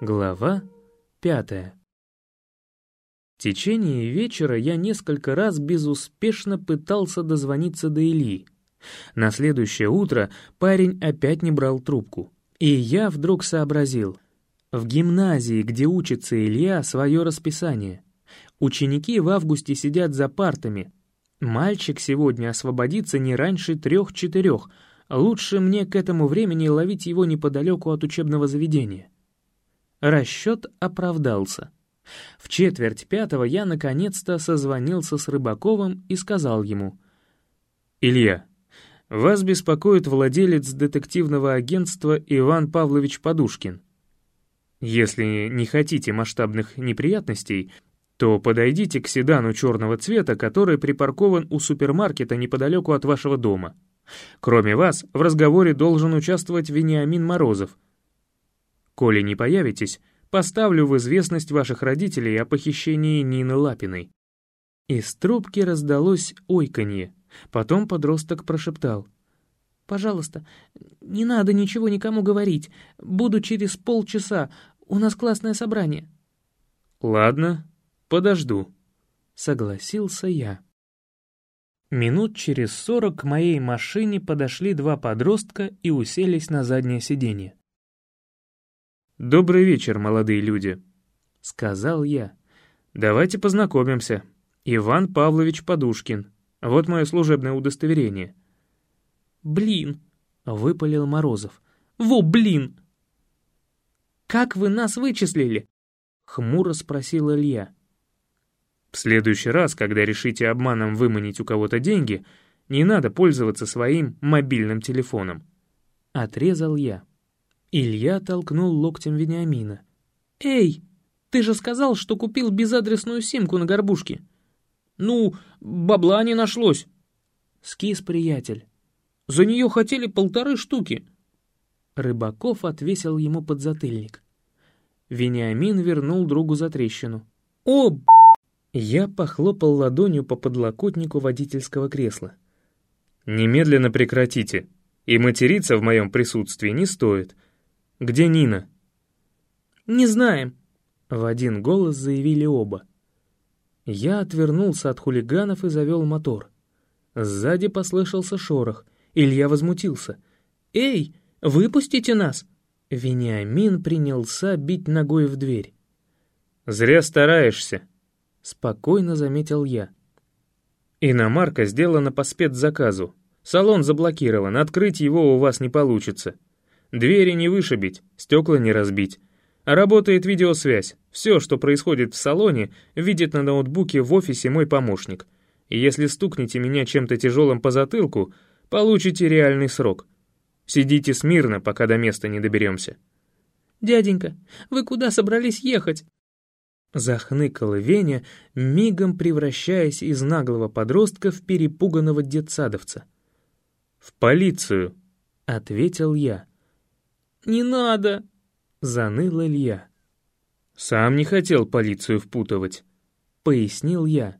Глава пятая. В течение вечера я несколько раз безуспешно пытался дозвониться до Ильи. На следующее утро парень опять не брал трубку. И я вдруг сообразил. В гимназии, где учится Илья, свое расписание. Ученики в августе сидят за партами. Мальчик сегодня освободится не раньше трех-четырех. Лучше мне к этому времени ловить его неподалеку от учебного заведения. Расчет оправдался. В четверть пятого я наконец-то созвонился с Рыбаковым и сказал ему. «Илья, вас беспокоит владелец детективного агентства Иван Павлович Подушкин. Если не хотите масштабных неприятностей, то подойдите к седану черного цвета, который припаркован у супермаркета неподалеку от вашего дома. Кроме вас, в разговоре должен участвовать Вениамин Морозов — Коли не появитесь, поставлю в известность ваших родителей о похищении Нины Лапиной». Из трубки раздалось ойканье. Потом подросток прошептал. «Пожалуйста, не надо ничего никому говорить. Буду через полчаса. У нас классное собрание». «Ладно, подожду», — согласился я. Минут через сорок к моей машине подошли два подростка и уселись на заднее сиденье. «Добрый вечер, молодые люди», — сказал я. «Давайте познакомимся. Иван Павлович Подушкин. Вот мое служебное удостоверение». «Блин», — выпалил Морозов. «Во, блин!» «Как вы нас вычислили?» — хмуро спросил Илья. «В следующий раз, когда решите обманом выманить у кого-то деньги, не надо пользоваться своим мобильным телефоном», — отрезал я. Илья толкнул локтем Вениамина. «Эй, ты же сказал, что купил безадресную симку на горбушке». «Ну, бабла не нашлось». Скис приятель. «За нее хотели полторы штуки». Рыбаков отвесил ему подзатыльник. Вениамин вернул другу за трещину. «О, б***!» Я похлопал ладонью по подлокотнику водительского кресла. «Немедленно прекратите, и материться в моем присутствии не стоит. Где Нина?» «Не знаем», — в один голос заявили оба. Я отвернулся от хулиганов и завел мотор. Сзади послышался шорох. Илья возмутился. «Эй, выпустите нас!» Вениамин принялся бить ногой в дверь. «Зря стараешься», — спокойно заметил я. «Иномарка сделана по спецзаказу. Салон заблокирован, открыть его у вас не получится. Двери не вышибить, стекла не разбить. Работает видеосвязь. Все, что происходит в салоне, видит на ноутбуке в офисе мой помощник. И если стукнете меня чем-то тяжелым по затылку, получите реальный срок. Сидите смирно, пока до места не доберемся. «Дяденька, вы куда собрались ехать?» Захныкала Веня, мигом превращаясь из наглого подростка в перепуганного детсадовца. «В полицию», — ответил я. «Не надо!» — заныл Илья. «Сам не хотел полицию впутывать», — пояснил я.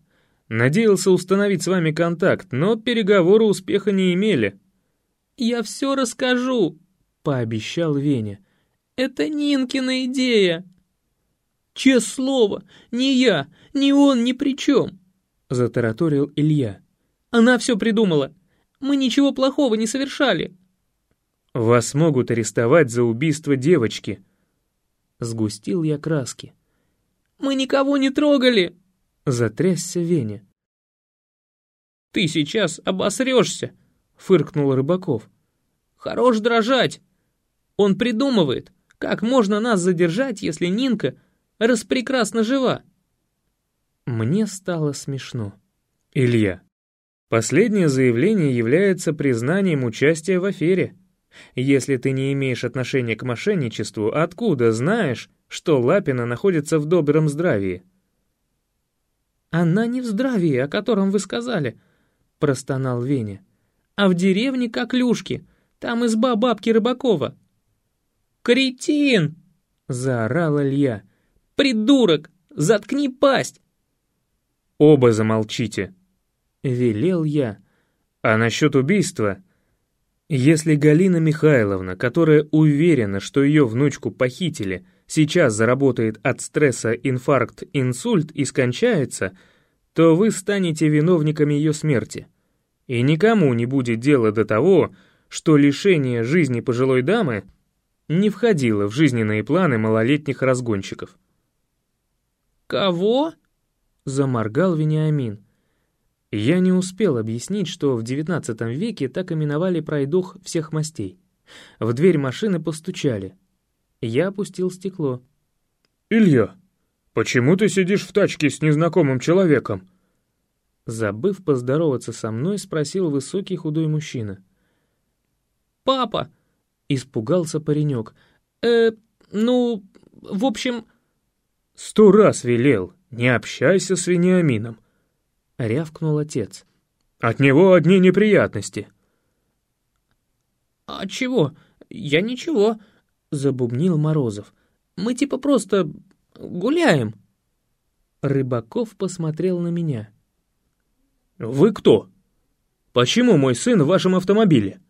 «Надеялся установить с вами контакт, но переговоры успеха не имели». «Я все расскажу», — пообещал Веня. «Это Нинкина идея». «Честное слово, ни я, ни он ни при чем», — затараторил Илья. «Она все придумала. Мы ничего плохого не совершали». «Вас могут арестовать за убийство девочки». Сгустил я краски. «Мы никого не трогали!» Затрясся Веня. «Ты сейчас обосрешься!» — фыркнул Рыбаков. «Хорош дрожать! Он придумывает, как можно нас задержать, если Нинка распрекрасно жива!» Мне стало смешно. «Илья, последнее заявление является признанием участия в афере», если ты не имеешь отношения к мошенничеству, откуда знаешь, что Лапина находится в добром здравии?» «Она не в здравии, о котором вы сказали», — простонал Веня. «А в деревне Коклюшки, там изба бабки Рыбакова». «Кретин!» — заорал Илья. «Придурок! Заткни пасть!» «Оба замолчите!» — велел я. «А насчет убийства...» Если Галина Михайловна, которая уверена, что ее внучку похитили, сейчас заработает от стресса инфаркт, инсульт и скончается, то вы станете виновниками ее смерти. И никому не будет дела до того, что лишение жизни пожилой дамы не входило в жизненные планы малолетних разгонщиков. «Кого?» — заморгал Вениамин. Я не успел объяснить, что в XIX веке так именовали пройдох всех мастей. В дверь машины постучали. Я опустил стекло. «Илья, почему ты сидишь в тачке с незнакомым человеком?» Забыв поздороваться со мной, спросил высокий худой мужчина. «Папа!» — испугался паренек. «Э, ну, в общем...» «Сто раз велел, не общайся с Вениамином», — рявкнул отец. «От него одни неприятности». «А чего? Я ничего», — забубнил Морозов. «Мы типа просто гуляем». Рыбаков посмотрел на меня. «Вы кто? Почему мой сын в вашем автомобиле?»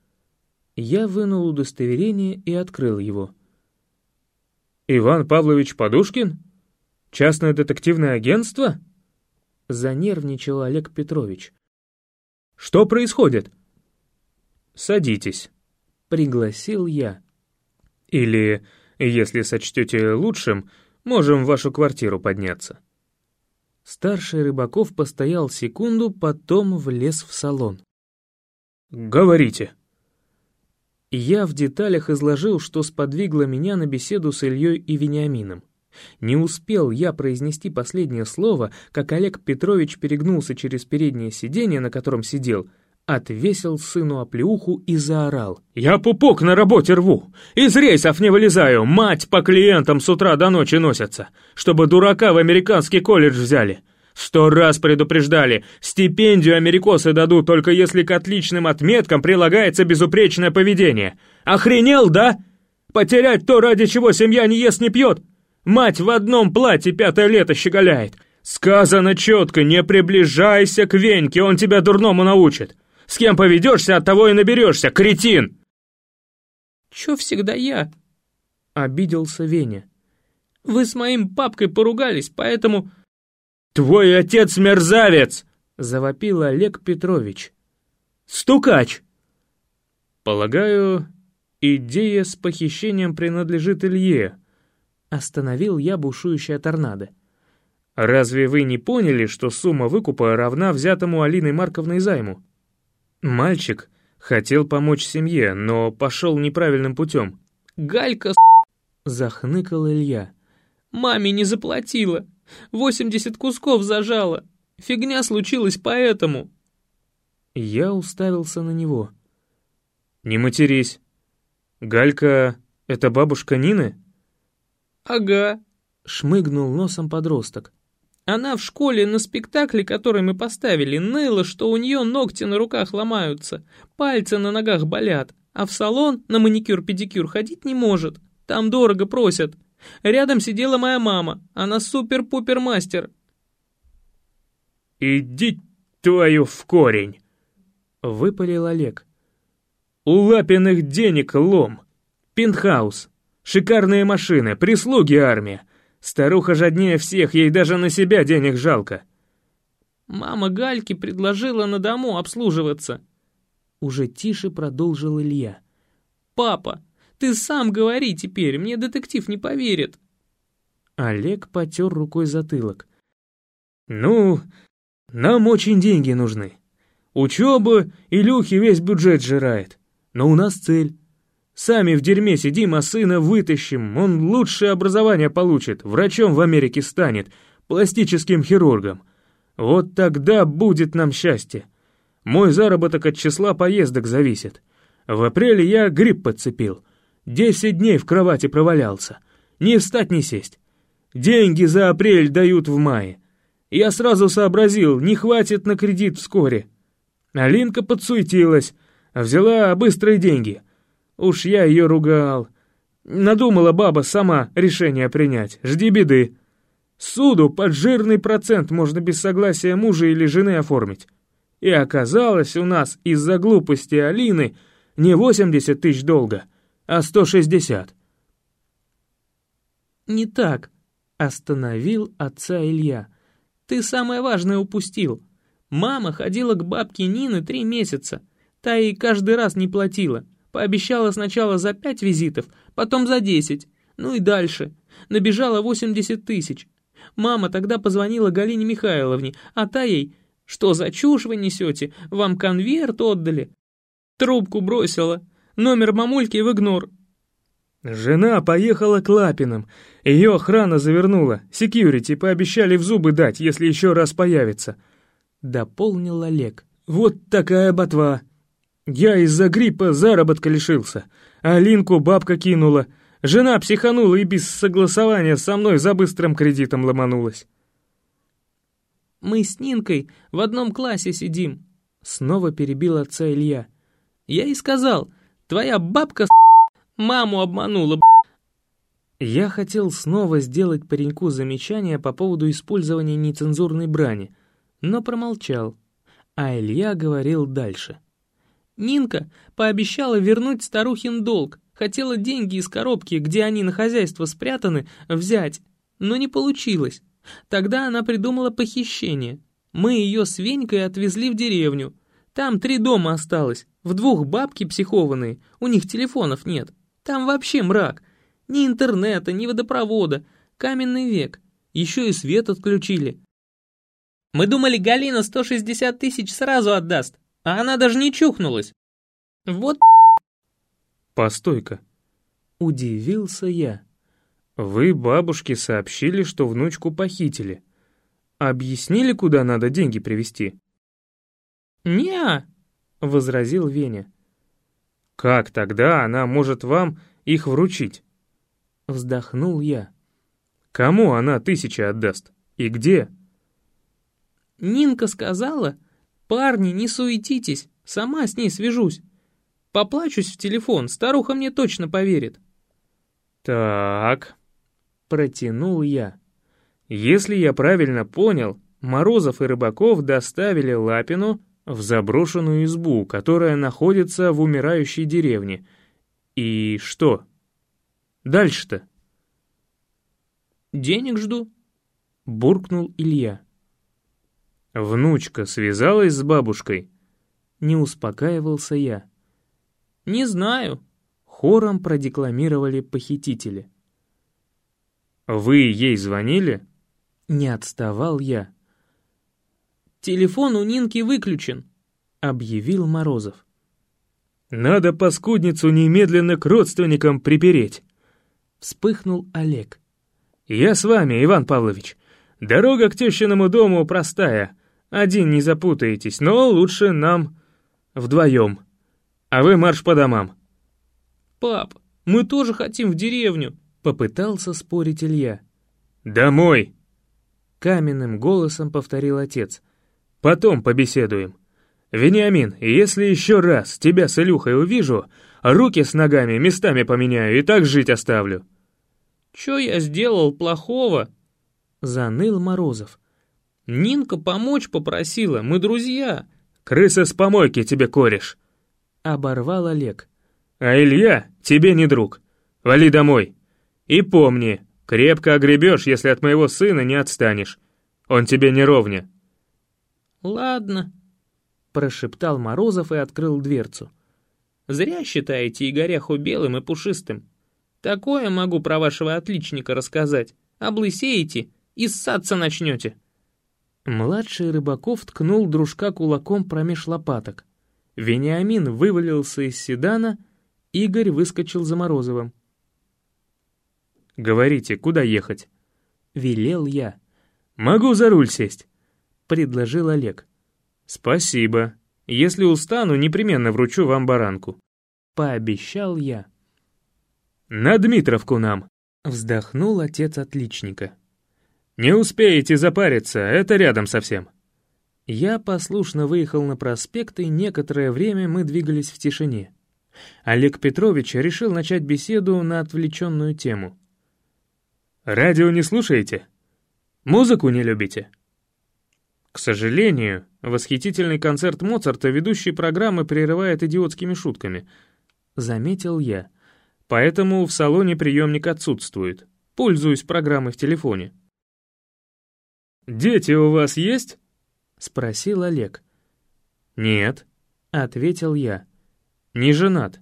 Я вынул удостоверение и открыл его. «Иван Павлович Подушкин?» Частное детективное агентство?» Занервничал Олег Петрович. «Что происходит?» «Садитесь», — пригласил я. «Или, если сочтете лучшим, можем в вашу квартиру подняться». Старший Рыбаков постоял секунду, потом влез в салон. «Говорите». Я в деталях изложил, что сподвигло меня на беседу с Ильей и Вениамином. Не успел я произнести последнее слово, как Олег Петрович перегнулся через переднее сиденье, на котором сидел, отвесил сыну оплеуху и заорал. «Я пупок на работе рву! Из рейсов не вылезаю! Мать по клиентам с утра до ночи носятся, чтобы дурака в американский колледж взяли! Сто раз предупреждали, стипендию америкосы дадут, только если к отличным отметкам прилагается безупречное поведение! Охренел, да? Потерять то, ради чего семья не ест, не пьет! Мать в одном платье пятое лето щеголяет. Сказано четко, не приближайся к Веньке, он тебя дурному научит. С кем поведешься, от того и наберешься, кретин!» «Чё всегда я?» — обиделся Веня. «Вы с моим папкой поругались, поэтому...» «Твой отец мерзавец!» — завопил Олег Петрович. «Стукач!» «Полагаю, идея с похищением принадлежит Илье», Остановил я бушующая торнадо. «Разве вы не поняли, что сумма выкупа равна взятому Алиной Марковной займу? Мальчик хотел помочь семье, но пошел неправильным путем». «Галька, захныкал Илья. «Маме не заплатила. Восемьдесят кусков зажала. Фигня случилась поэтому». Я уставился на него. «Не матерись. Галька — это бабушка Нины?» «Ага», — шмыгнул носом подросток. «Она в школе на спектакле, который мы поставили, ныла, что у нее ногти на руках ломаются, пальцы на ногах болят, а в салон на маникюр-педикюр ходить не может, там дорого просят. Рядом сидела моя мама, она супер-пупер-мастер». «Иди твою в корень!» — выпалил Олег. «У Лапиных денег лом. Пентхаус, Шикарные машины, прислуги армия. Старуха жаднее всех, ей даже на себя денег жалко. Мама Гальки предложила на дому обслуживаться. Уже тише продолжил Илья. Папа, ты сам говори теперь, мне детектив не поверит. Олег потер рукой затылок. «Ну, нам очень деньги нужны. Учеба, Илюхи весь бюджет жирает. Но у нас цель Сами в дерьме сидим, а сына вытащим. Он лучшее образование получит, врачом в Америке станет, пластическим хирургом. Вот тогда будет нам счастье. Мой заработок от числа поездок зависит. В апреле я грипп подцепил. Десять дней в кровати провалялся. Не встать, не сесть. Деньги за апрель дают в мае. Я сразу сообразил, не хватит на кредит вскоре. Алинка подсуетилась, взяла быстрые деньги — Уж я ее ругал. Надумала баба сама решение принять. Жди беды. Суду под жирный процент можно без согласия мужа или жены оформить. И оказалось у нас из-за глупости Алины не 80 тысяч долга, а 160. «Не так», — остановил отца Илья. «Ты самое важное упустил. Мама ходила к бабке Нины три месяца. Та ей каждый раз не платила. Пообещала сначала за пять визитов, потом за десять. Ну и дальше. Набежала восемьдесят тысяч. Мама тогда позвонила Галине Михайловне, а та ей «Что за чушь вы несете? Вам конверт отдали?» Трубку бросила. Номер мамульки в игнор. Жена поехала к Лапиным. Ее охрана завернула. Секьюрити пообещали в зубы дать, если еще раз появится. Дополнил Олег. Вот такая ботва. Я из-за гриппа заработка лишился. А Линку бабка кинула. Жена психанула и без согласования со мной за быстрым кредитом ломанулась. «Мы с Нинкой в одном классе сидим», — снова перебил отца Илья. «Я и сказал, твоя бабка маму обманула, Я хотел снова сделать пареньку замечание по поводу использования нецензурной брани, но промолчал, а Илья говорил дальше. Нинка пообещала вернуть старухин долг, хотела деньги из коробки, где они на хозяйство спрятаны, взять, но не получилось. Тогда она придумала похищение. Мы ее с Венькой отвезли в деревню. Там три дома осталось, в двух бабки психованные, у них телефонов нет. Там вообще мрак. Ни интернета, ни водопровода. Каменный век. Еще и свет отключили. Мы думали, Галина 160 тысяч сразу отдаст, а она даже не чухнулась. Вот Постой-ка. Удивился я. Вы бабушке сообщили, что внучку похитили. Объяснили, куда надо деньги привезти? не возразил Веня. Как тогда она может вам их вручить? Вздохнул я. Кому она тысячи отдаст? И где? Нинка сказала, парни, не суетитесь, сама с ней свяжусь. Поплачусь в телефон, старуха мне точно поверит. Так, протянул я. Если я правильно понял, Морозов и Рыбаков доставили Лапину в заброшенную избу, которая находится в умирающей деревне. И что? Дальше-то? «Денег жду», — буркнул Илья. Внучка связалась с бабушкой? Не успокаивался я. «Не знаю», — хором продекламировали похитители. «Вы ей звонили?» Не отставал я. «Телефон у Нинки выключен», — объявил Морозов. «Надо паскудницу немедленно к родственникам припереть», — вспыхнул Олег. «Я с вами, Иван Павлович. Дорога к тещиному дому простая. Один не запутаетесь, но лучше нам вдвоем. А вы марш по домам». «Пап, мы тоже хотим в деревню», Попытался спорить Илья. «Домой!» Каменным голосом повторил отец. «Потом побеседуем. Вениамин, если еще раз тебя с Илюхой увижу, руки с ногами местами поменяю и так жить оставлю». «Че я сделал плохого?» Заныл Морозов. «Нинка помочь попросила, мы друзья». «Крыса с помойки тебе кореш!» Оборвал Олег. «А Илья тебе не друг. Вали домой!» И помни, крепко огребешь, если от моего сына не отстанешь. Он тебе не ровня». «Ладно», — прошептал Морозов и открыл дверцу. «Зря считаете Игоряху белым и пушистым. Такое могу про вашего отличника рассказать. Облысеете и ссаться начнете». Младший Рыбаков ткнул дружка кулаком промеж лопаток. Вениамин вывалился из седана, Игорь выскочил за Морозовым. «Говорите, куда ехать?» Велел я. «Могу за руль сесть», — предложил Олег. «Спасибо. Если устану, непременно вручу вам баранку». Пообещал я. «На Дмитровку нам», — вздохнул отец отличника. «Не успеете запариться, это рядом совсем». Я послушно выехал на проспект, и некоторое время мы двигались в тишине. Олег Петрович решил начать беседу на отвлеченную тему. «Радио не слушаете? Музыку не любите?» К сожалению, восхитительный концерт Моцарта ведущий программы прерывает идиотскими шутками. Заметил я. Поэтому в салоне приемник отсутствует. Пользуюсь программой в телефоне». «Дети у вас есть?» — спросил Олег. «Нет», — ответил я. «Не женат».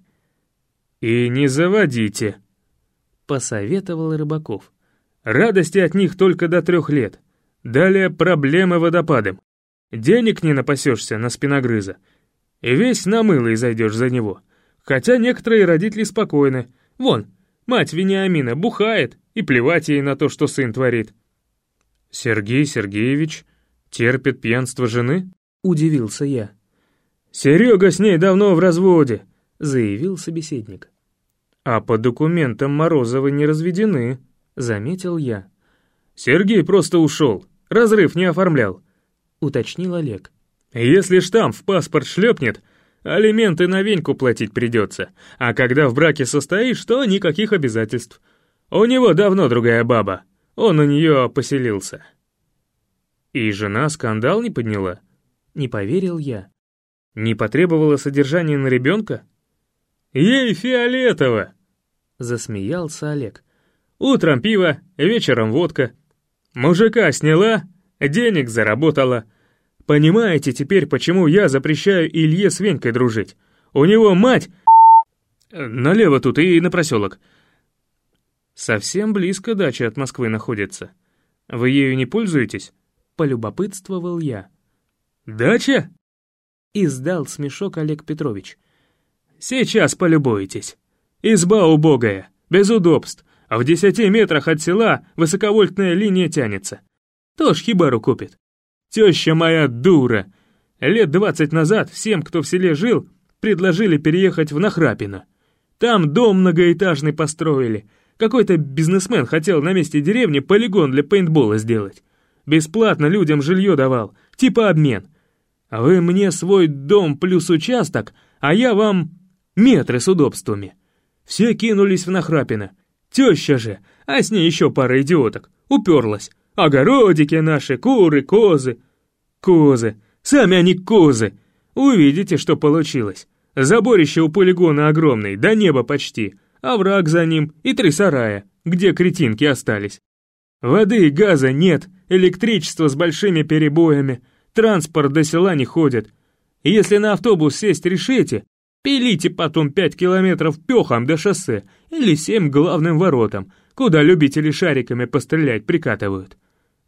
«И не заводите», — посоветовал Рыбаков. «Радости от них только до трех лет. Далее проблемы водопадом. Денег не напасешься на спиногрыза. И весь на мыло и зайдешь за него. Хотя некоторые родители спокойны. Вон, мать Вениамина бухает, и плевать ей на то, что сын творит. «Сергей Сергеевич терпит пьянство жены?» — удивился я. «Серега с ней давно в разводе», — заявил собеседник. «А по документам Морозовы не разведены», — заметил я. «Сергей просто ушел, разрыв не оформлял», — уточнил Олег. «Если штамп в паспорт шлепнет, алименты на веньку платить придется, а когда в браке состоишь, то никаких обязательств. У него давно другая баба, он у нее поселился». «И жена скандал не подняла?» Не поверил я. «Не потребовала содержания на ребенка?» «Ей фиолетово!» Засмеялся Олег. «Утром пиво, вечером водка. Мужика сняла, денег заработала. Понимаете теперь, почему я запрещаю Илье с Венькой дружить? У него мать... Налево тут и на проселок. Совсем близко дача от Москвы находится. Вы ею не пользуетесь? Полюбопытствовал я. Дача? Издал смешок Олег Петрович. Сейчас полюбуетесь. Изба убогая, без удобств, а в десяти метрах от села высоковольтная линия тянется. Тоже хибару купит. Теща моя дура. Лет двадцать назад всем, кто в селе жил, предложили переехать в Нахрапино. Там дом многоэтажный построили, какой-то бизнесмен хотел на месте деревни полигон для пейнтбола сделать. Бесплатно людям жилье давал, типа обмен. А вы мне свой дом плюс участок, а я вам метры с удобствами. Все кинулись в Нахрапино. Теща же, а с ней еще пара идиоток, уперлась. Огородики наши, куры, козы. Козы, сами они козы. Увидите, что получилось. Заборище у полигона огромный, до неба почти овраг за ним и три сарая, где кретинки остались. Воды и газа нет, электричество с большими перебоями, транспорт до села не ходит. Если на автобус сесть решите, пилите потом пять километров пехом до шоссе или семь главным воротам, куда любители шариками пострелять прикатывают.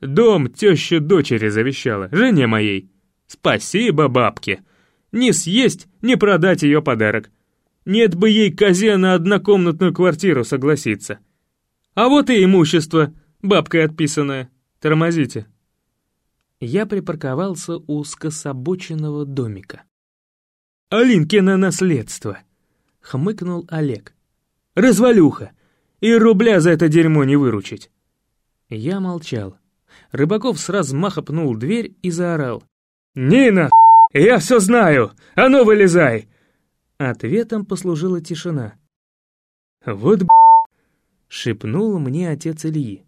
Дом теща дочери завещала, жене моей. Спасибо бабке. Не съесть, не продать ее подарок. Нет бы ей козе на однокомнатную квартиру согласиться. А вот и имущество, бабкой отписанное. Тормозите. Я припарковался у скособоченного домика. «Алинкино наследство», — хмыкнул Олег. «Развалюха! И рубля за это дерьмо не выручить!» Я молчал. Рыбаков с размаха пнул дверь и заорал. «Нина, я все знаю! А ну вылезай! Ответом послужила тишина. «Вот б***!» — шепнул мне отец Ильи.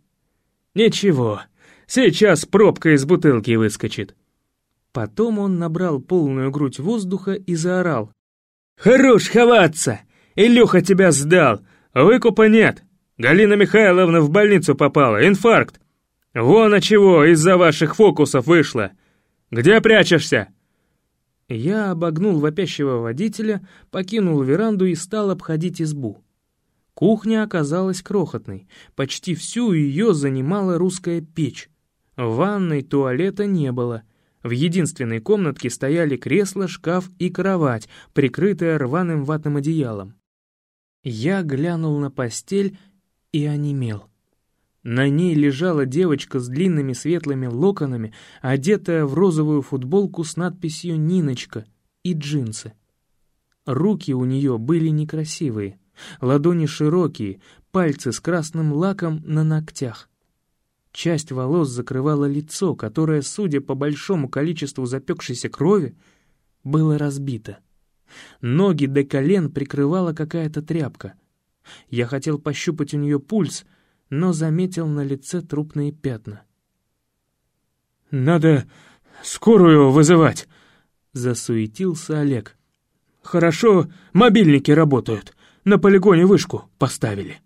«Ничего, сейчас пробка из бутылки выскочит». Потом он набрал полную грудь воздуха и заорал. «Хорош ховаться! Илюха тебя сдал! Выкупа нет! Галина Михайловна в больницу попала, инфаркт! Вон от чего из-за ваших фокусов вышло! Где прячешься?» Я обогнул вопящего водителя, покинул веранду и стал обходить избу. Кухня оказалась крохотной, почти всю ее занимала русская печь. Ванной туалета не было. В единственной комнатке стояли кресло, шкаф и кровать, прикрытая рваным ватным одеялом. Я глянул на постель и онемел. На ней лежала девочка с длинными светлыми локонами, одетая в розовую футболку с надписью «Ниночка» и джинсы. Руки у нее были некрасивые, ладони широкие, пальцы с красным лаком на ногтях. Часть волос закрывала лицо, которое, судя по большому количеству запекшейся крови, было разбито. Ноги до колен прикрывала какая-то тряпка. Я хотел пощупать у нее пульс — но заметил на лице трупные пятна. «Надо скорую вызывать», — засуетился Олег. «Хорошо, мобильники работают. На полигоне вышку поставили».